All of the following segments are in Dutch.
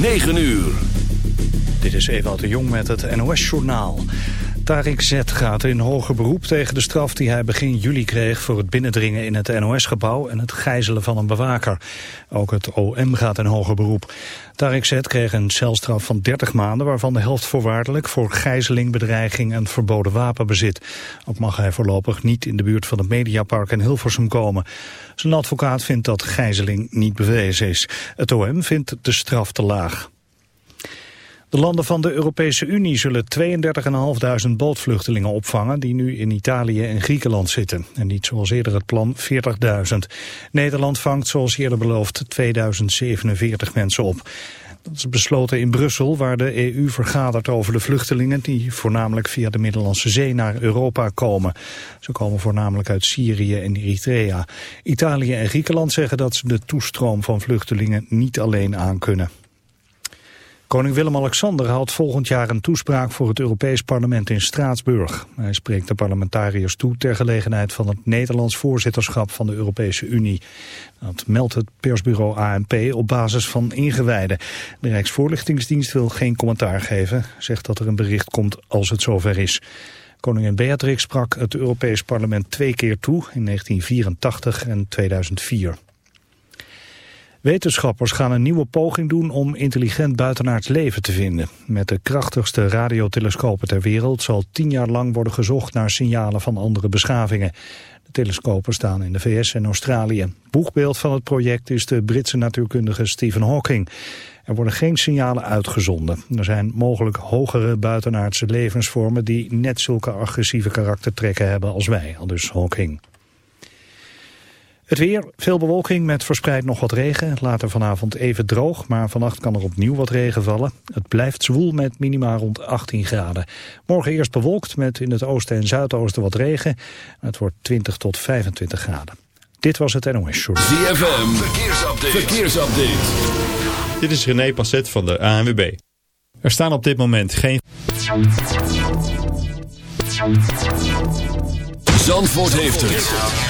9 uur. Dit is Ewout de Jong met het NOS-journaal. Tariq Z gaat in hoger beroep tegen de straf die hij begin juli kreeg... voor het binnendringen in het NOS-gebouw en het gijzelen van een bewaker. Ook het OM gaat in hoger beroep. Tariq Z kreeg een celstraf van 30 maanden... waarvan de helft voorwaardelijk voor gijzeling, bedreiging en verboden wapenbezit. Ook mag hij voorlopig niet in de buurt van het Mediapark in Hilversum komen. Zijn advocaat vindt dat gijzeling niet bewezen is. Het OM vindt de straf te laag. De landen van de Europese Unie zullen 32.500 bootvluchtelingen opvangen die nu in Italië en Griekenland zitten. En niet zoals eerder het plan 40.000. Nederland vangt zoals eerder beloofd 2047 mensen op. Dat is besloten in Brussel, waar de EU vergadert over de vluchtelingen die voornamelijk via de Middellandse Zee naar Europa komen. Ze komen voornamelijk uit Syrië en Eritrea. Italië en Griekenland zeggen dat ze de toestroom van vluchtelingen niet alleen aankunnen. Koning Willem-Alexander houdt volgend jaar een toespraak voor het Europees Parlement in Straatsburg. Hij spreekt de parlementariërs toe ter gelegenheid van het Nederlands voorzitterschap van de Europese Unie. Dat meldt het persbureau ANP op basis van ingewijden. De Rijksvoorlichtingsdienst wil geen commentaar geven, zegt dat er een bericht komt als het zover is. Koningin Beatrix sprak het Europees Parlement twee keer toe, in 1984 en 2004. Wetenschappers gaan een nieuwe poging doen om intelligent buitenaards leven te vinden. Met de krachtigste radiotelescopen ter wereld zal tien jaar lang worden gezocht naar signalen van andere beschavingen. De telescopen staan in de VS en Australië. Boegbeeld van het project is de Britse natuurkundige Stephen Hawking. Er worden geen signalen uitgezonden. Er zijn mogelijk hogere buitenaardse levensvormen die net zulke agressieve karaktertrekken hebben als wij, al dus Hawking. Het weer, veel bewolking met verspreid nog wat regen. Later vanavond even droog, maar vannacht kan er opnieuw wat regen vallen. Het blijft zwoel met minima rond 18 graden. Morgen eerst bewolkt met in het oosten en zuidoosten wat regen. Het wordt 20 tot 25 graden. Dit was het NOS Short. ZFM, verkeersupdate. verkeersupdate. Dit is René Passet van de ANWB. Er staan op dit moment geen... Zandvoort heeft het.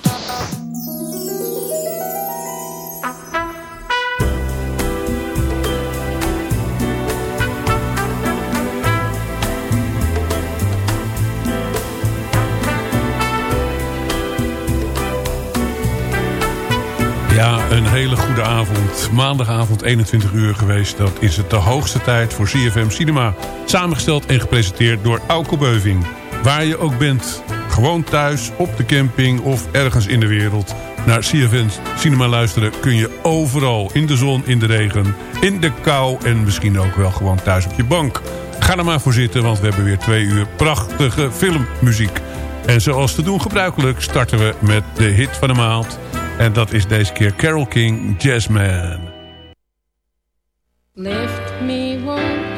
Ja, een hele goede avond. Maandagavond 21 uur geweest. Dat is het de hoogste tijd voor CFM Cinema. Samengesteld en gepresenteerd door Auko Beuving. Waar je ook bent. Gewoon thuis, op de camping of ergens in de wereld. Naar CFM Cinema luisteren kun je overal. In de zon, in de regen, in de kou en misschien ook wel gewoon thuis op je bank. Ga er maar voor zitten, want we hebben weer twee uur prachtige filmmuziek. En zoals te doen gebruikelijk starten we met de hit van de maand... En dat is deze keer Carol King, Jazzman. Lift me, won't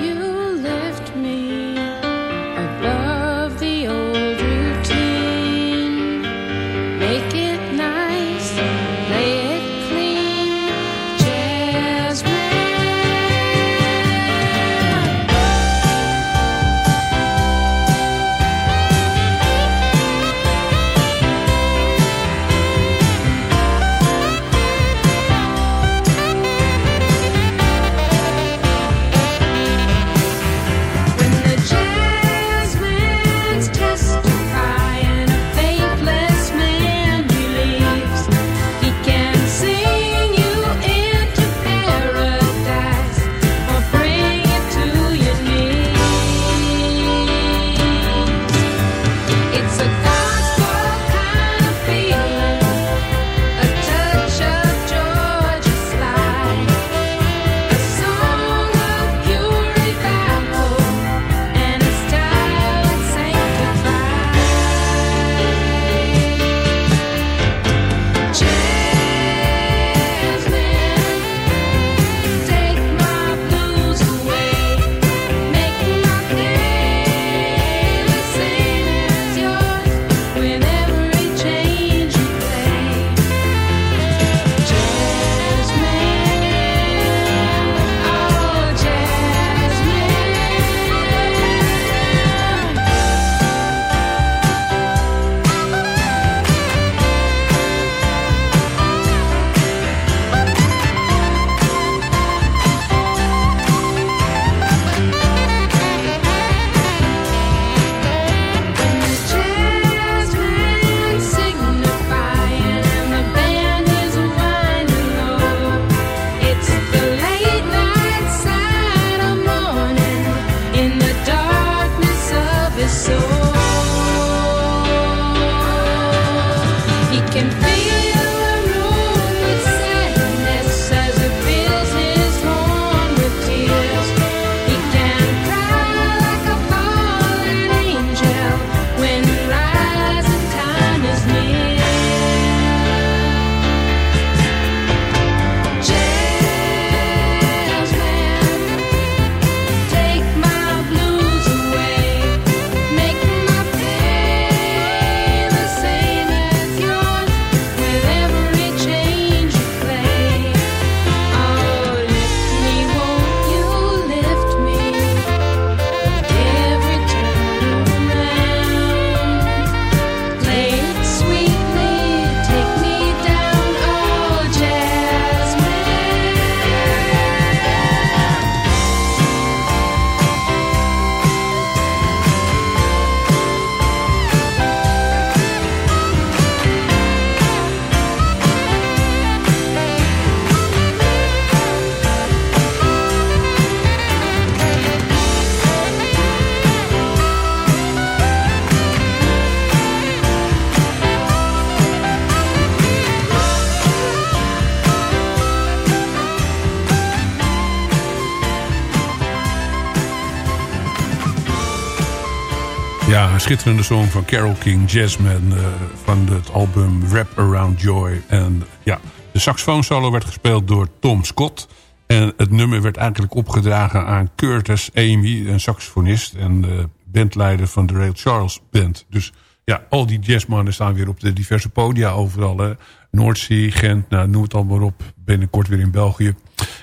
schitterende song van Carole King, Jazzman... Uh, van het album Wrap Around Joy. En ja, de saxofoonsolo werd gespeeld door Tom Scott... En het nummer werd eigenlijk opgedragen aan Curtis Amy, een saxofonist... en uh, bandleider van de Ray Charles Band. Dus ja, al die jazzmannen staan weer op de diverse podia overal. Hè. Noordzee, Gent, nou, noem het allemaal op. Binnenkort weer in België.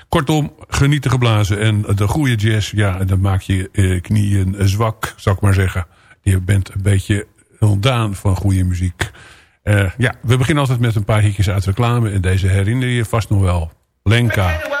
Kortom, genieten geblazen. En de goede jazz, ja, dan maak je eh, knieën zwak, zou ik maar zeggen. Je bent een beetje ontdaan van goede muziek. Uh, ja, we beginnen altijd met een paar hitjes uit reclame. En deze herinner je vast nog wel. Lenka.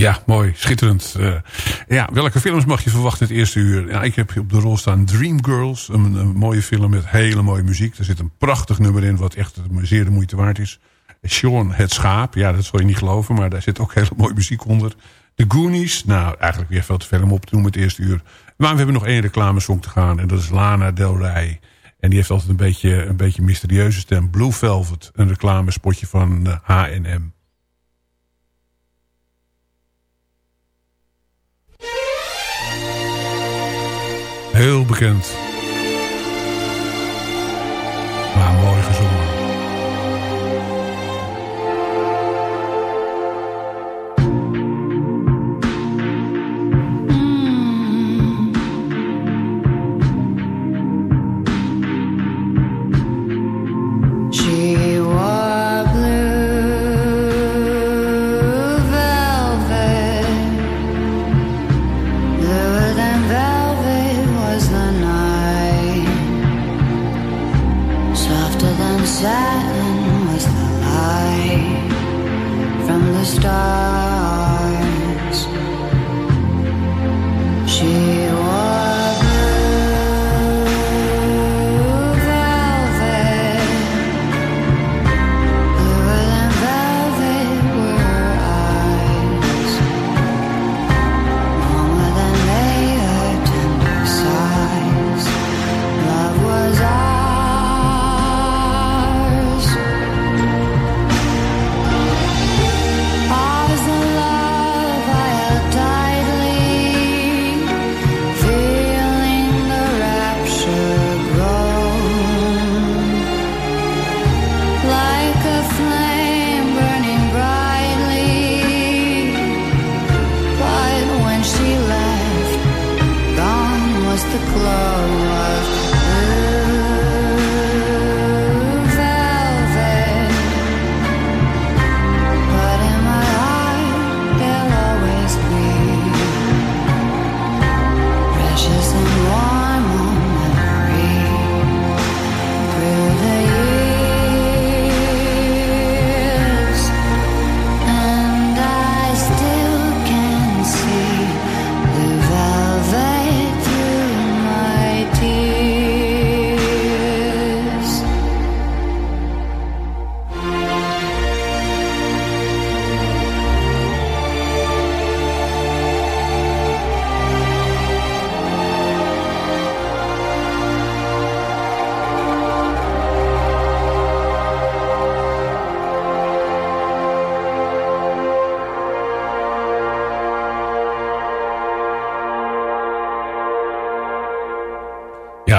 Ja, mooi. Schitterend. Eh, ja, welke films mag je verwachten het eerste uur? Ja, ik heb op de rol staan Dreamgirls. Een, een mooie film met hele mooie muziek. Er zit een prachtig nummer in wat echt zeer de moeite waard is. Sean het Schaap. Ja, dat zal je niet geloven, maar daar zit ook hele mooie muziek onder. The Goonies. Nou, eigenlijk weer veel te veel om op te noemen het eerste uur. Maar we hebben nog één reclamesong te gaan. En dat is Lana Del Rey. En die heeft altijd een beetje een beetje mysterieuze stem. Blue Velvet. Een reclamespotje van H&M. Heel bekend.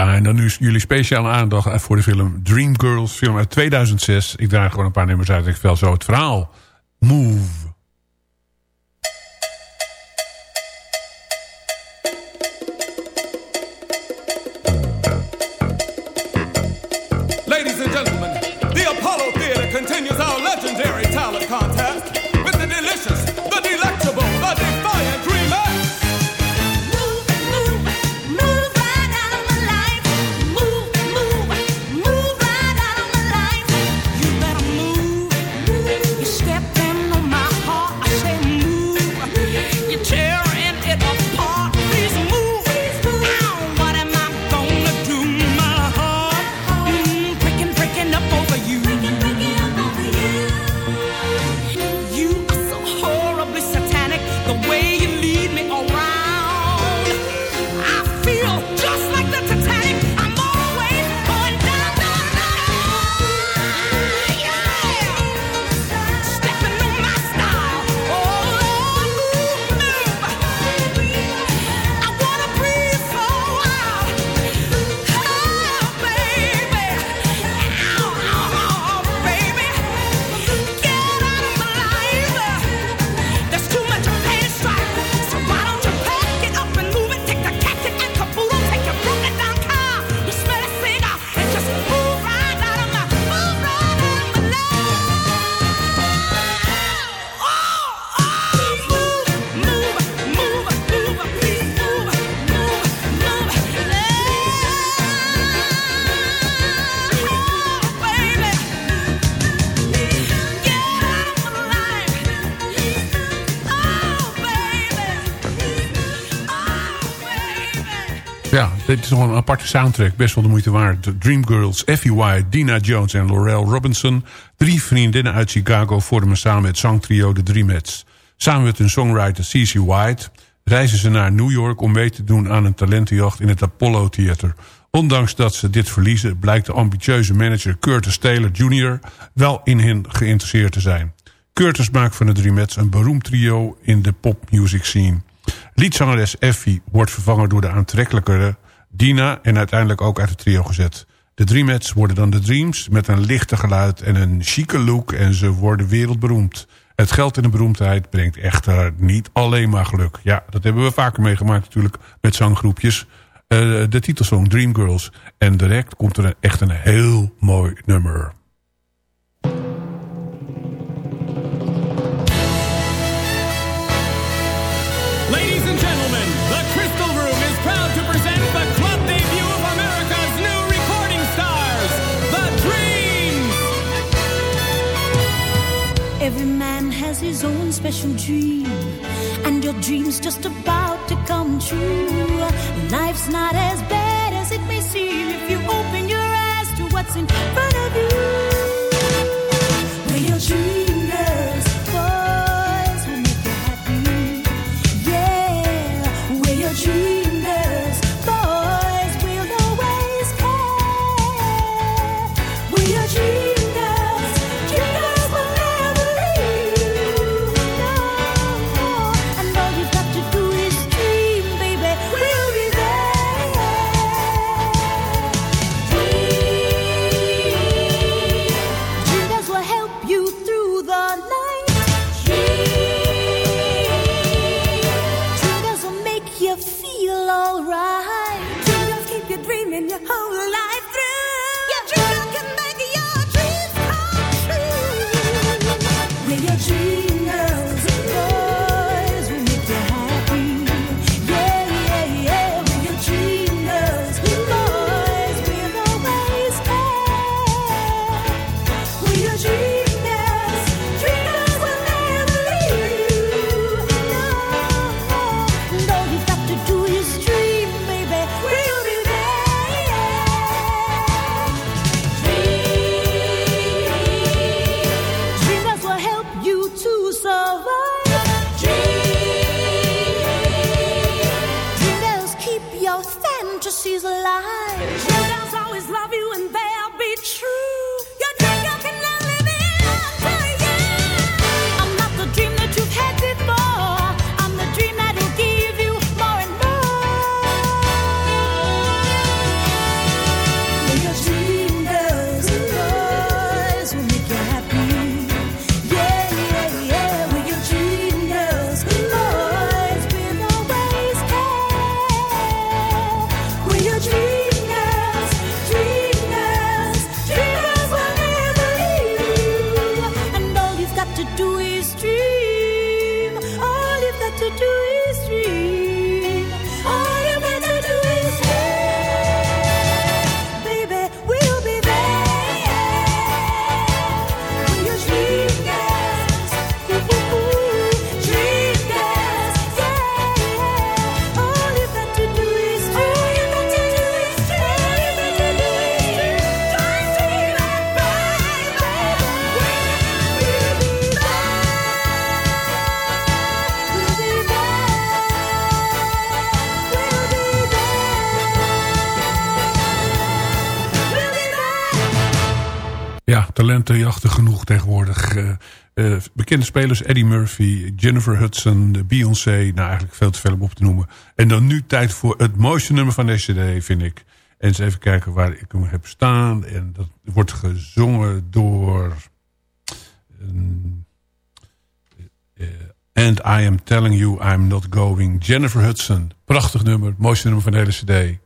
En dan nu jullie speciale aandacht voor de film Dreamgirls. Film uit 2006. Ik draag gewoon een paar nummers uit. Ik vertel zo het verhaal. Move. Dit is nog een aparte soundtrack, best wel de moeite waard. Dreamgirls, Effie White, Dina Jones en Laurel Robinson. Drie vriendinnen uit Chicago vormen samen het zangtrio The Dreamettes. Samen met hun songwriter C.C. White reizen ze naar New York... om mee te doen aan een talentenjacht in het Apollo Theater. Ondanks dat ze dit verliezen... blijkt de ambitieuze manager Curtis Taylor Jr. wel in hen geïnteresseerd te zijn. Curtis maakt van de Dreamettes een beroemd trio in de popmusic scene. Liedzangeres Effie wordt vervangen door de aantrekkelijkere Dina en uiteindelijk ook uit het trio gezet. De Dreamettes worden dan de Dreams met een lichte geluid en een chique look en ze worden wereldberoemd. Het geld en de beroemdheid brengt echter niet alleen maar geluk. Ja, dat hebben we vaker meegemaakt natuurlijk met zanggroepjes. Uh, de titelsong Dreamgirls. En direct komt er echt een heel mooi nummer. Special dream, and your dream's just about to come true. Life's not as bad as it may seem if you open your eyes to what's in front genoeg tegenwoordig. Uh, uh, bekende spelers Eddie Murphy, Jennifer Hudson, Beyoncé. Nou, eigenlijk veel te veel om op te noemen. En dan nu tijd voor het mooiste nummer van deze CD, vind ik. En eens even kijken waar ik hem heb staan. En dat wordt gezongen door... Uh, And I Am Telling You I'm Not Going. Jennifer Hudson. Prachtig nummer. Mooiste nummer van de hele cd.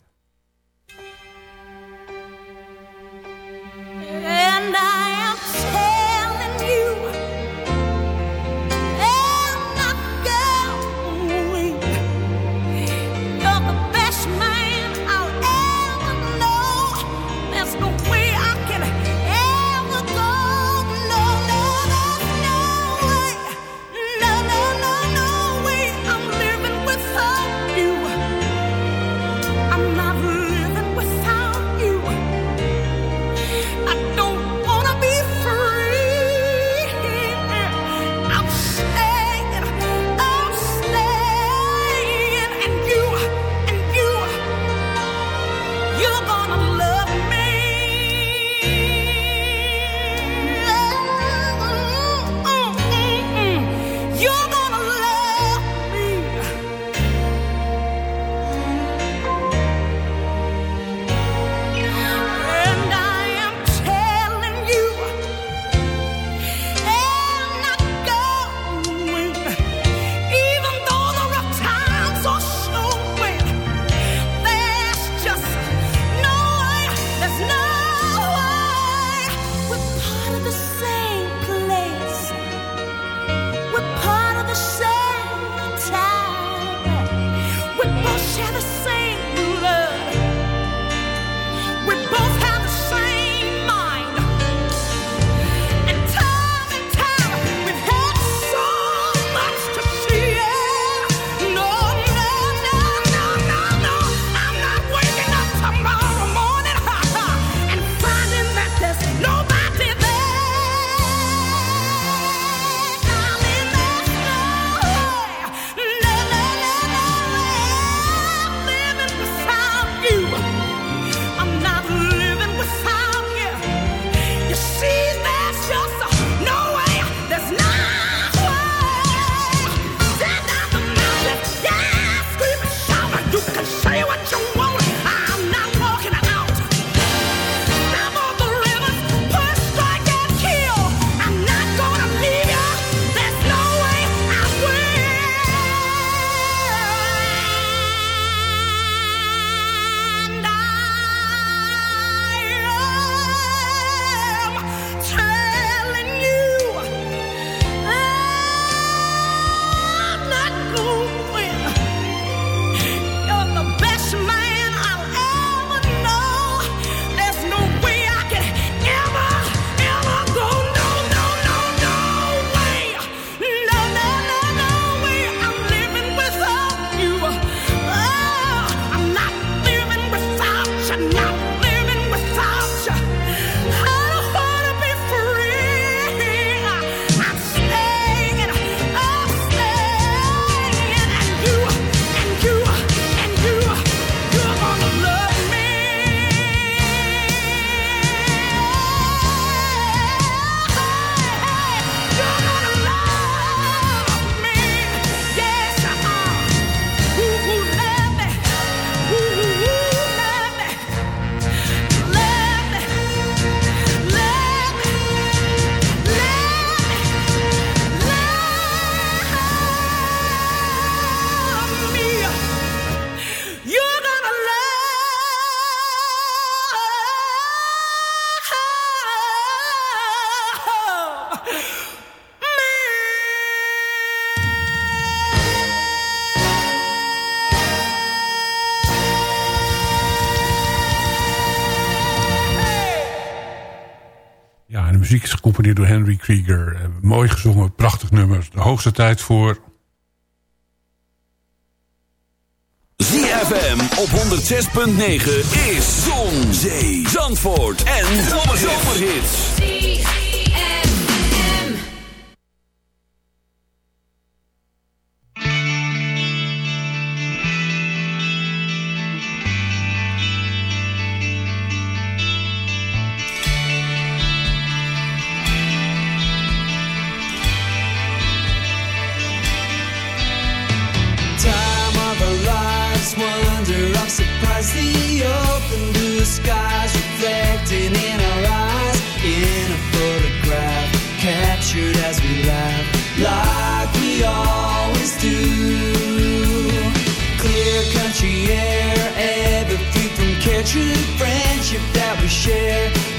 Henry Krieger. Eh, mooi gezongen, prachtig nummer. De hoogste tijd voor... ZFM op 106.9 is Zon, Zee, Zandvoort en Zomerhits.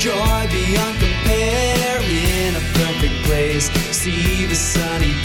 joy beyond compare in a perfect place. See the sunny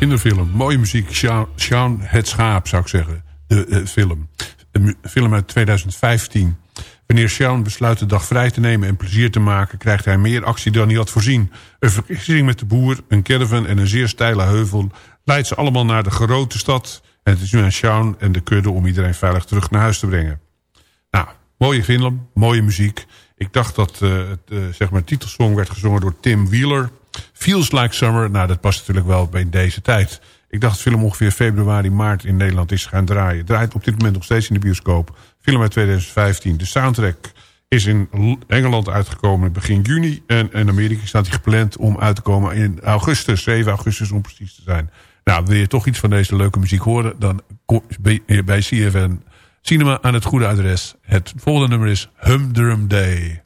kinderfilm. Mooie muziek. Sean het Schaap, zou ik zeggen. De eh, film. Een film uit 2015. Wanneer Sean besluit de dag vrij te nemen en plezier te maken... krijgt hij meer actie dan hij had voorzien. Een vergissing met de boer, een caravan en een zeer steile heuvel... leidt ze allemaal naar de grote stad. En het is nu aan Sean en de kudde om iedereen veilig terug naar huis te brengen. Nou, mooie film, mooie muziek. Ik dacht dat eh, het eh, zeg maar, titelsong werd gezongen door Tim Wheeler. Feels Like Summer. Nou, dat past natuurlijk wel bij deze tijd. Ik dacht film ongeveer februari, maart in Nederland is gaan draaien. Draait op dit moment nog steeds in de bioscoop. Film uit 2015. De soundtrack is in Engeland uitgekomen begin juni. En in Amerika staat hij gepland om uit te komen in augustus. 7 augustus om precies te zijn. Nou, wil je toch iets van deze leuke muziek horen... dan kom bij CFN Cinema aan het goede adres. Het volgende nummer is Humdrum Day.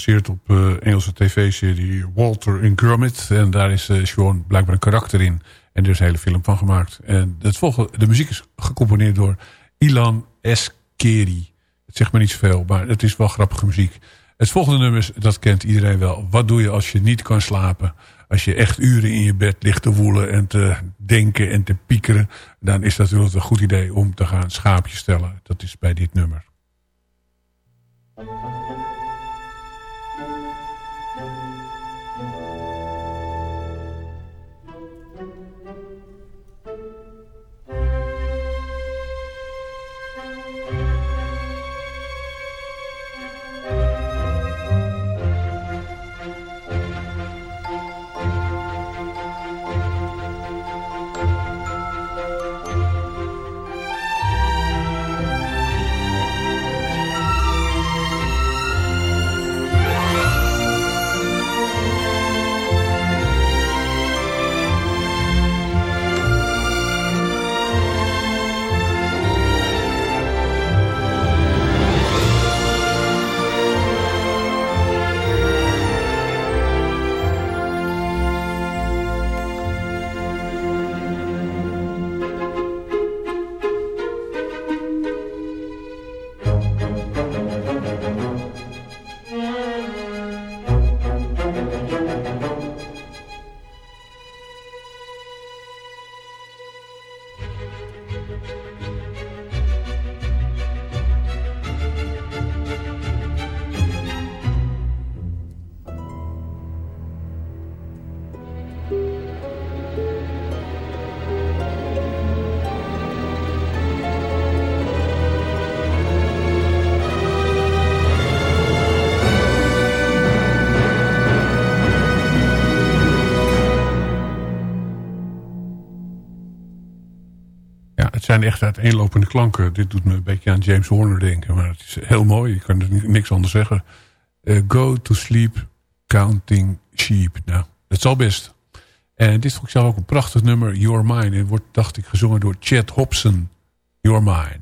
Gebaseerd op uh, Engelse tv-serie Walter in Gromit. En daar is uh, Sean blijkbaar een karakter in. En er is een hele film van gemaakt. En het volgende, de muziek is gecomponeerd door Ilan Eskeri. Het zegt me niet zoveel, maar het is wel grappige muziek. Het volgende nummer, dat kent iedereen wel. Wat doe je als je niet kan slapen? Als je echt uren in je bed ligt te woelen en te denken en te piekeren... dan is dat natuurlijk een goed idee om te gaan schaapjes stellen. Dat is bij dit nummer. Zijn echt uiteenlopende klanken. Dit doet me een beetje aan James Horner denken. Maar het is heel mooi. Ik kan er niks anders zeggen. Uh, go to sleep counting sheep. Nou, dat zal best. En dit vond ik zelf ook een prachtig nummer. Your Mine. En wordt, dacht ik, gezongen door Chad Hobson. Your Mine.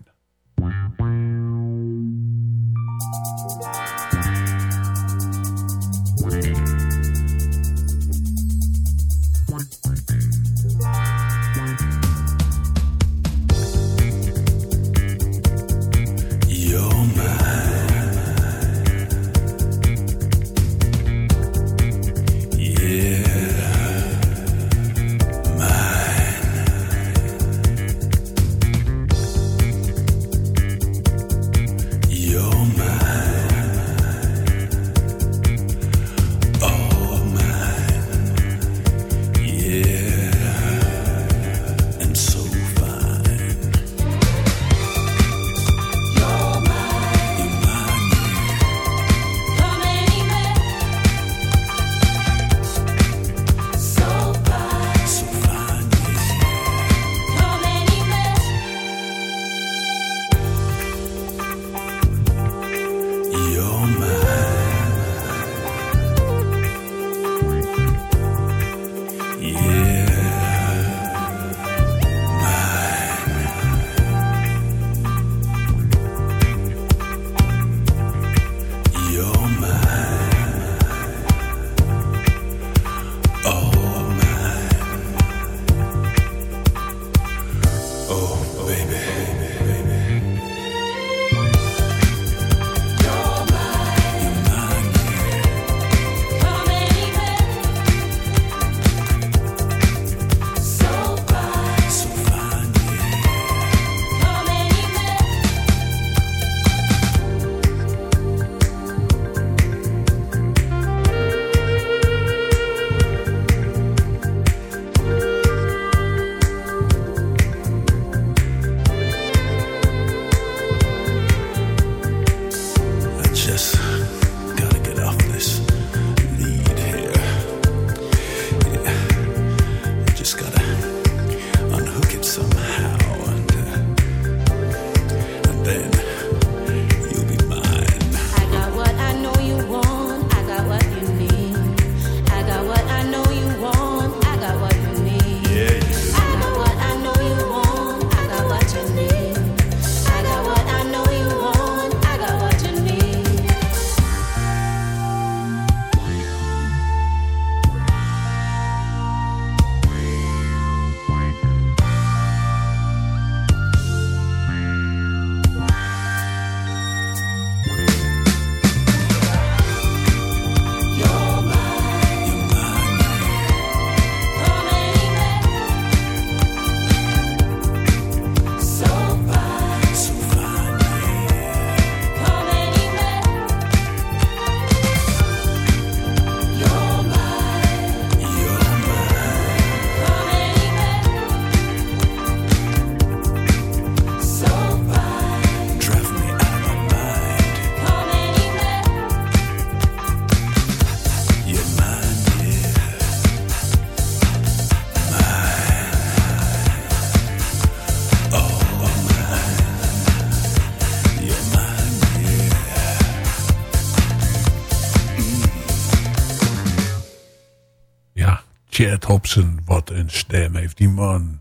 Hobson. Wat een stem heeft die man.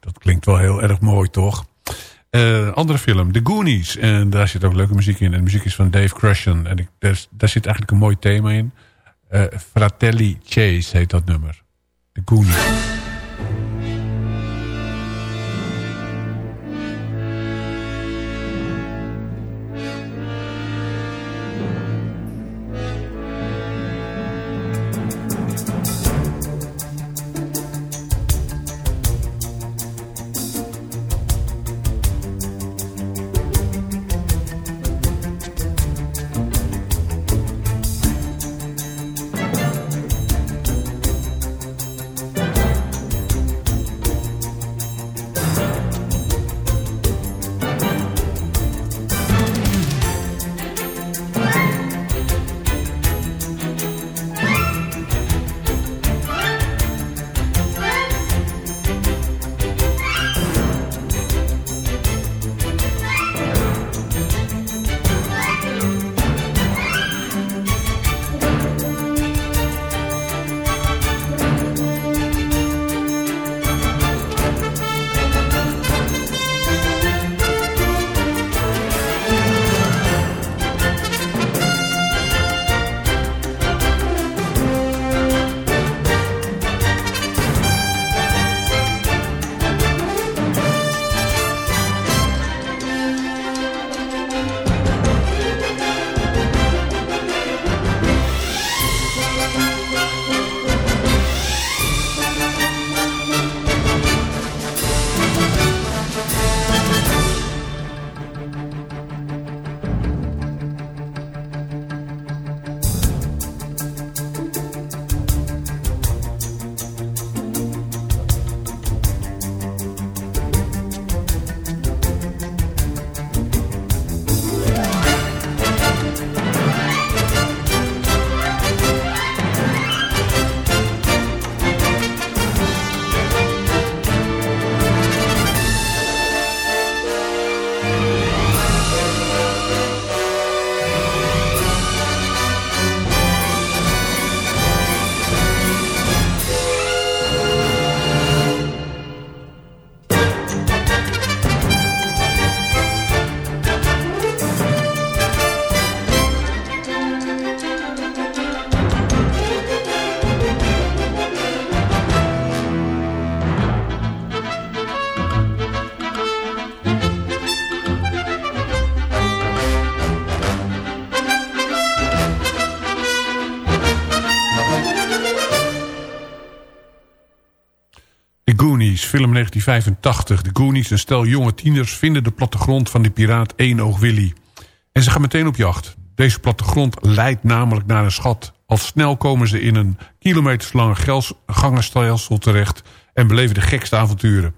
Dat klinkt wel heel erg mooi, toch? Uh, andere film, The Goonies. En daar zit ook leuke muziek in. En de muziek is van Dave Crushen. En ik, daar, zit eigenlijk een mooi thema in. Uh, Fratelli Chase heet dat nummer. The Goonies. Film 1985. De Goonies, een stel jonge tieners, vinden de plattegrond van de piraat Eenoog Willy. En ze gaan meteen op jacht. Deze plattegrond leidt namelijk naar een schat. Al snel komen ze in een kilometerslange gangenstelsel terecht... en beleven de gekste avonturen.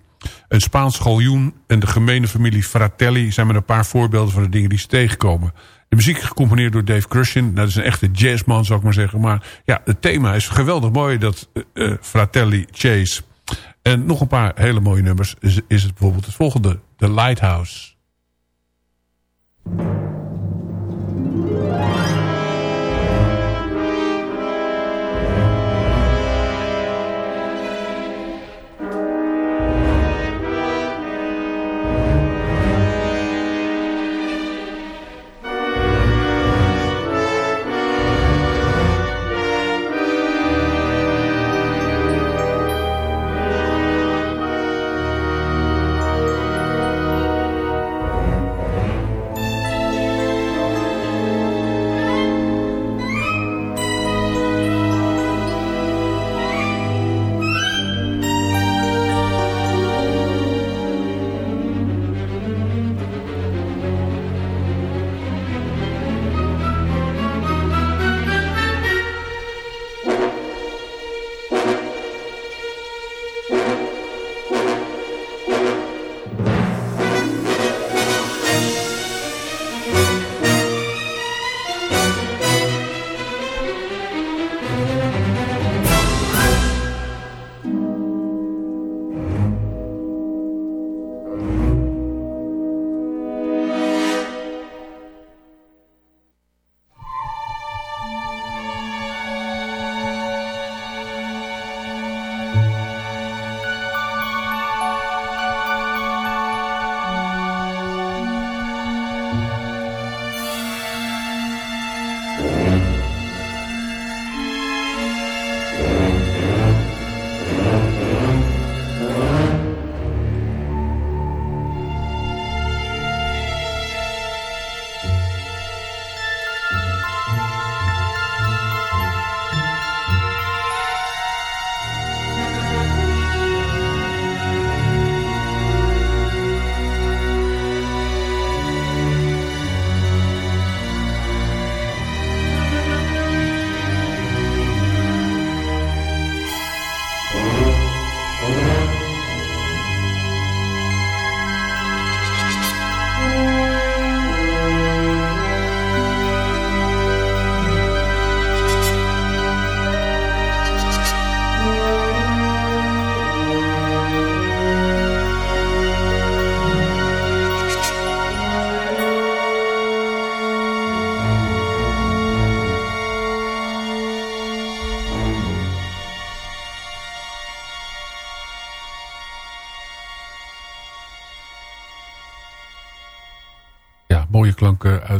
Een Spaans galjoen en de gemene familie Fratelli... zijn met een paar voorbeelden van de dingen die ze tegenkomen. De muziek gecomponeerd door Dave Crushin. Nou, dat is een echte jazzman, zou ik maar zeggen. Maar ja, het thema is geweldig mooi, dat uh, Fratelli Chase... En nog een paar hele mooie nummers is, is het bijvoorbeeld het volgende. The Lighthouse.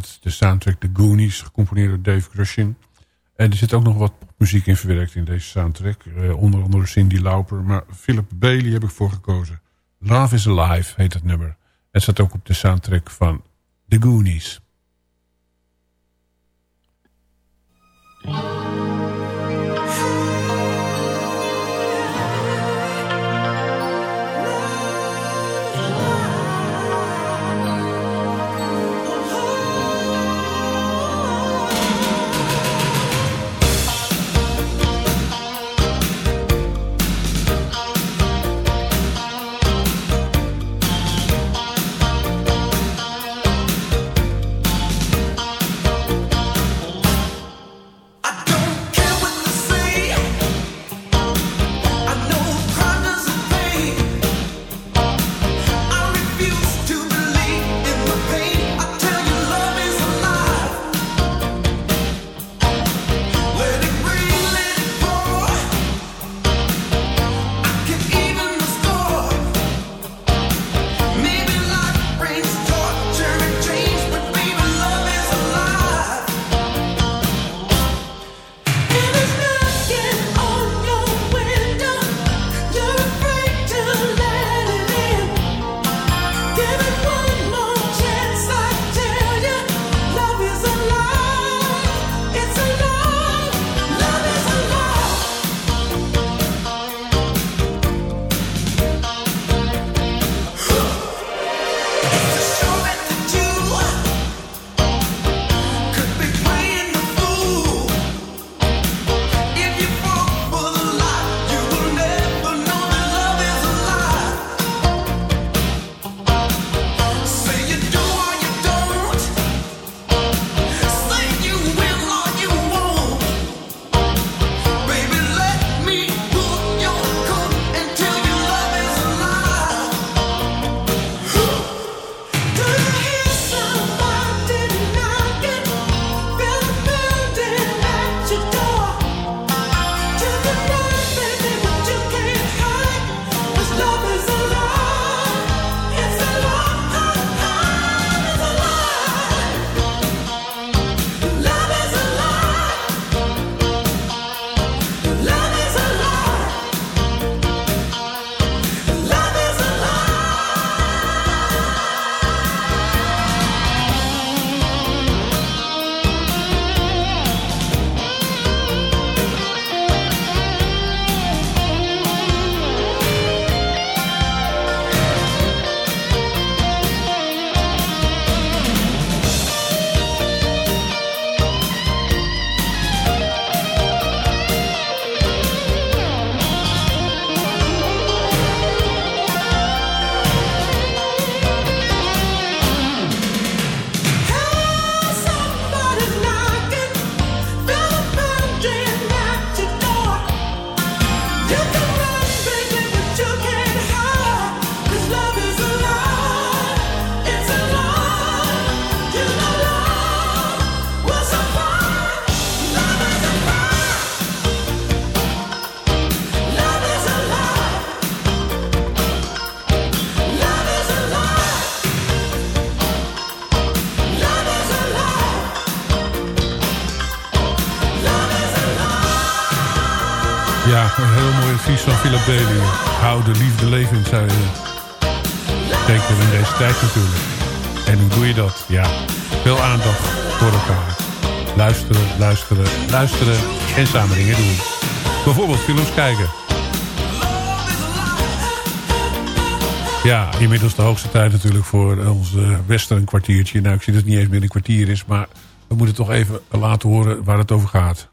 De soundtrack The Goonies, gecomponeerd door Dave Grushin. En er zit ook nog wat muziek in verwerkt in deze soundtrack. Uh, onder andere Cindy Lauper, maar Philip Bailey heb ik voor gekozen. Love is Alive heet het nummer. Het staat ook op de soundtrack van The Goonies. De liefde levend, zou je Zeker in deze tijd natuurlijk. En hoe doe je dat? Ja, veel aandacht voor elkaar. Luisteren, luisteren, luisteren en samen dingen doen. Bijvoorbeeld films kijken. Ja, inmiddels de hoogste tijd natuurlijk voor ons western kwartiertje. Nou, ik zie dat het niet eens meer een kwartier is, maar we moeten toch even laten horen waar het over gaat.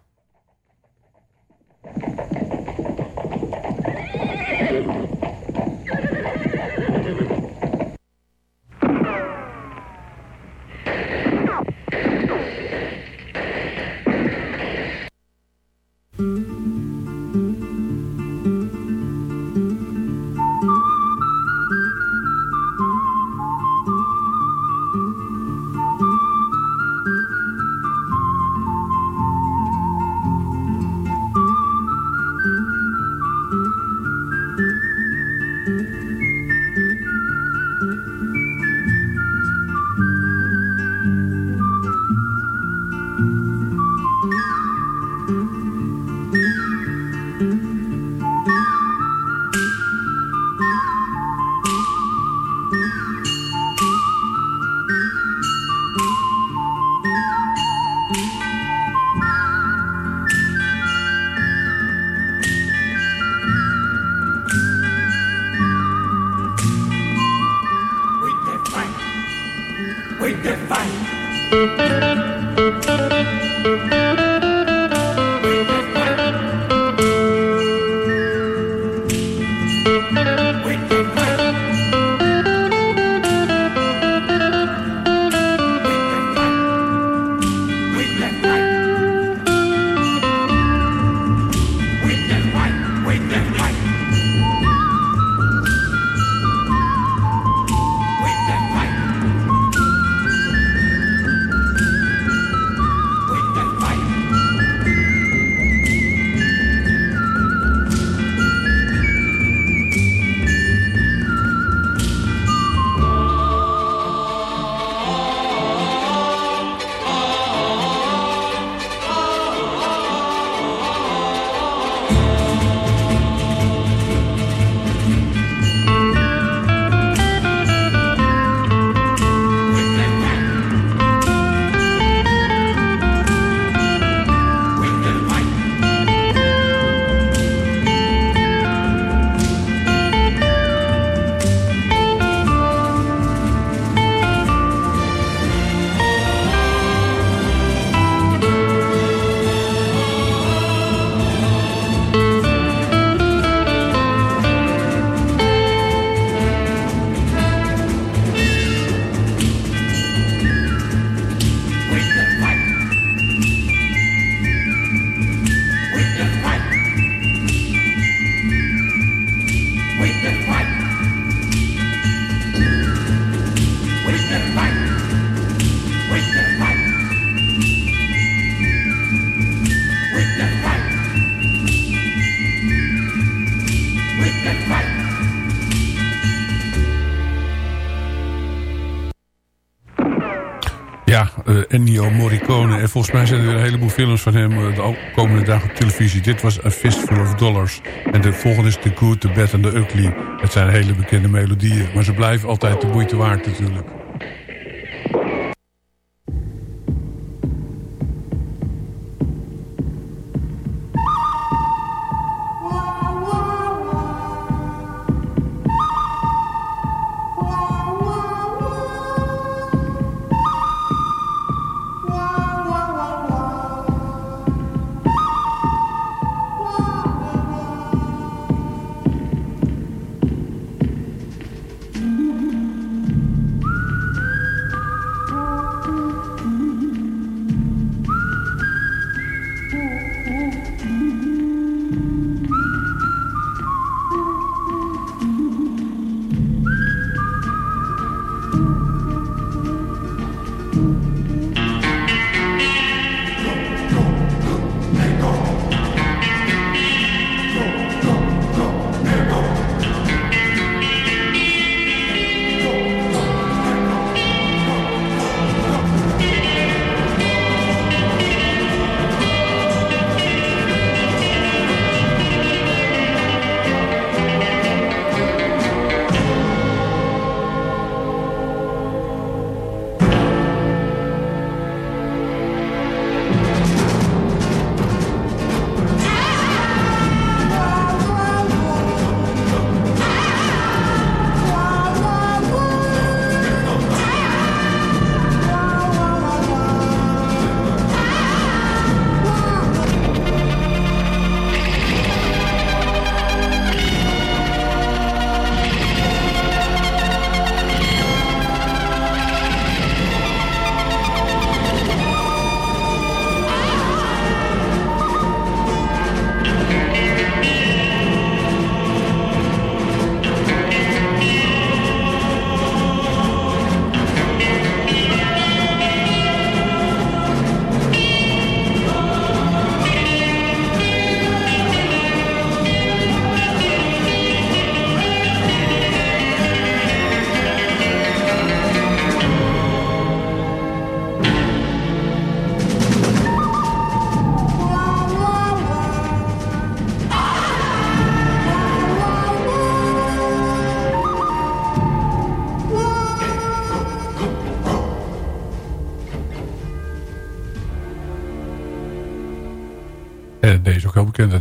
En volgens mij zijn er een heleboel films van hem eh, de komende dagen op televisie. Dit was A Fistful of Dollars. En de volgende is The Good, The Bad and The Ugly. Het zijn hele bekende melodieën. Maar ze blijven altijd de moeite waard natuurlijk.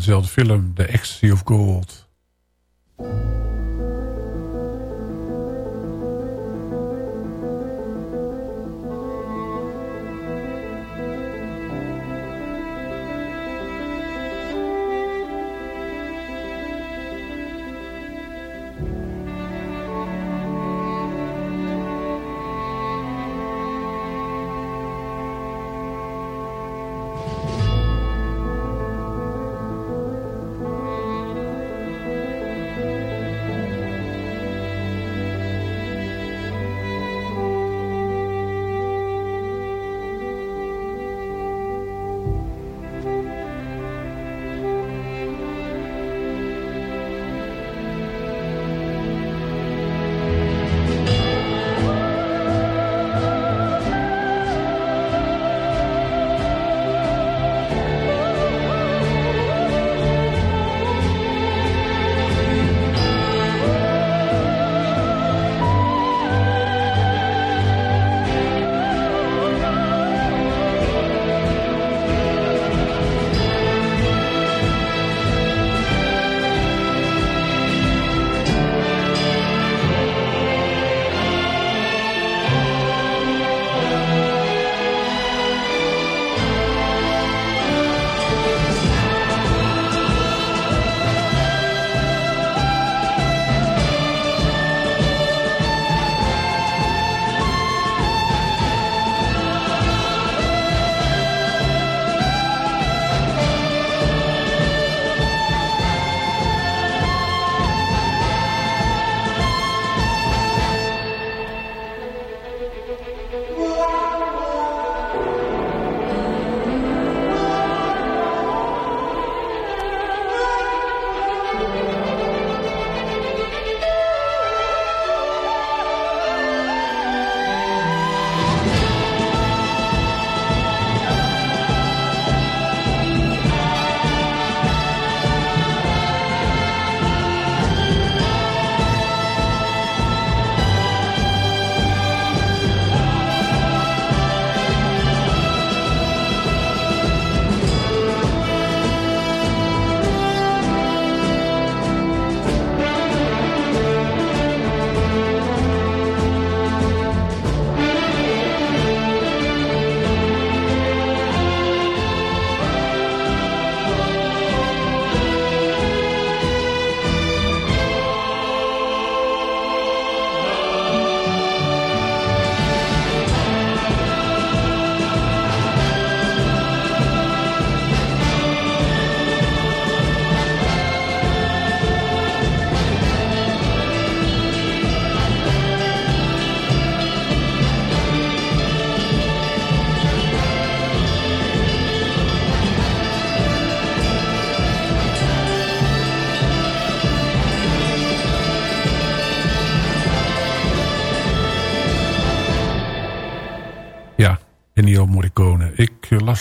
Dezelfde film, The Ecstasy of Gold.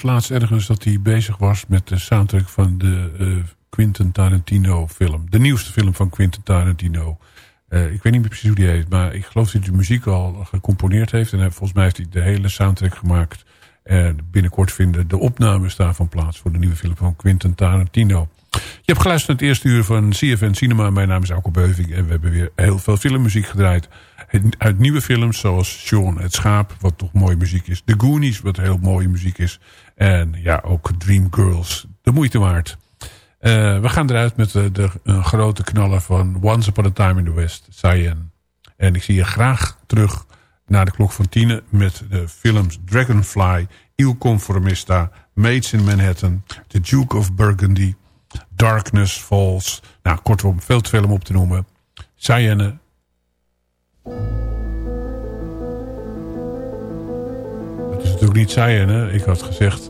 Laatst ergens dat hij bezig was met de soundtrack van de uh, Quentin Tarantino film. De nieuwste film van Quentin Tarantino. Uh, ik weet niet precies hoe die heet, maar ik geloof dat hij de muziek al gecomponeerd heeft. En volgens mij heeft hij de hele soundtrack gemaakt. En binnenkort vinden de opnames daarvan plaats voor de nieuwe film van Quentin Tarantino. Je hebt geluisterd naar het eerste uur van CFN Cinema. Mijn naam is Alko Beuving en we hebben weer heel veel filmmuziek gedraaid. Uit nieuwe films zoals Sean het Schaap, wat toch mooie muziek is. The Goonies, wat heel mooie muziek is. En ja, ook Dreamgirls, de moeite waard. Uh, we gaan eruit met de, de een grote knaller van Once Upon a Time in the West, Cyan. En ik zie je graag terug naar de klok van tien met de films Dragonfly, Il Conformista, Maids in Manhattan, The Duke of Burgundy, Darkness Falls. Nou, kortom, veel te veel om op te noemen. Cyan natuurlijk niet Sayene. Ik had gezegd